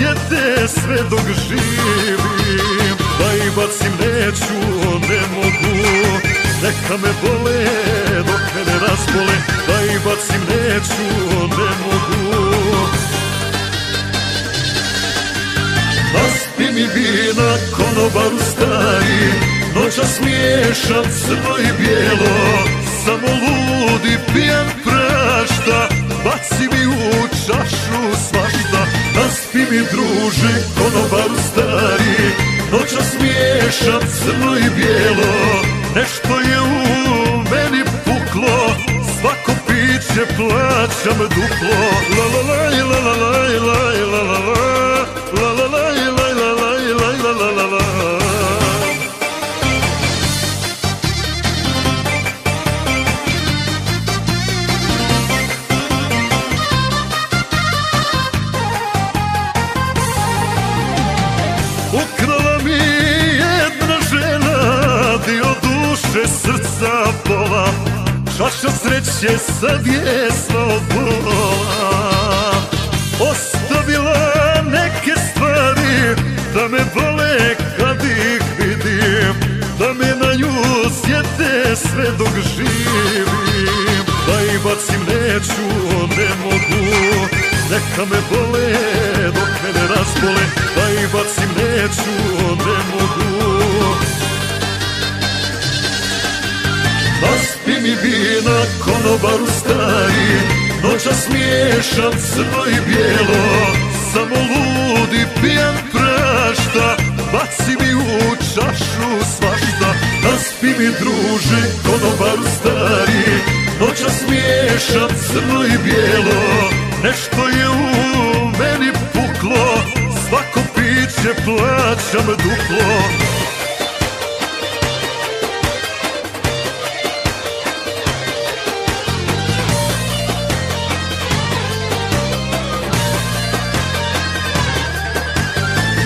sjete sve dok živim Da i bacim neću, ne mogu. Neka me bole dok me ne razbole Da i bacim neću, ne mogu. Naspi mi vina konobaru stari Noća smiješam crno i bijelo. Samo ludi pijan prašta Baci mi u čašu svašta Naspi mi druže konobaru stari. Noća smiješam crno i bijelo. Nešto je u meni puklo. Svako piće plaćam duplo Ukrala mi jedna žena Dio duše srca pola Čaša sreće sad je slobola Ostavila neke stvari Da me bole kad ih vidim Da me na nju sjete sve dok živim. Da i bacim neću, ne mogu Neka me bole dok me ne razbole Da i bacim neću, ne mogu. Naspi mi vina konobaru stari Noća smiješam crno i bijelo. Samo ludi pijan prašta Baci mi u čašu svašta. Naspi mi druže konobaru stari Noća smiješam crno i bijelo. Nešto je u meni puklo Svako piće plaćam duplo.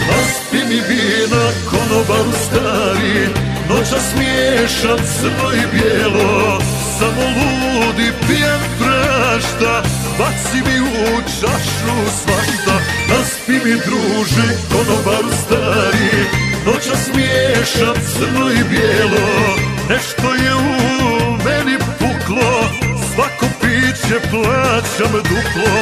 Naspi mi vina konobaru stari Noća smiješam crno i bijelo. Samo ludi pijan prašta Baci mi u čašu svašta Naspi mi druže konobaru stari. Noća smiješam crno i bijelo Nešto je u meni puklo Svako piće plaćam duplo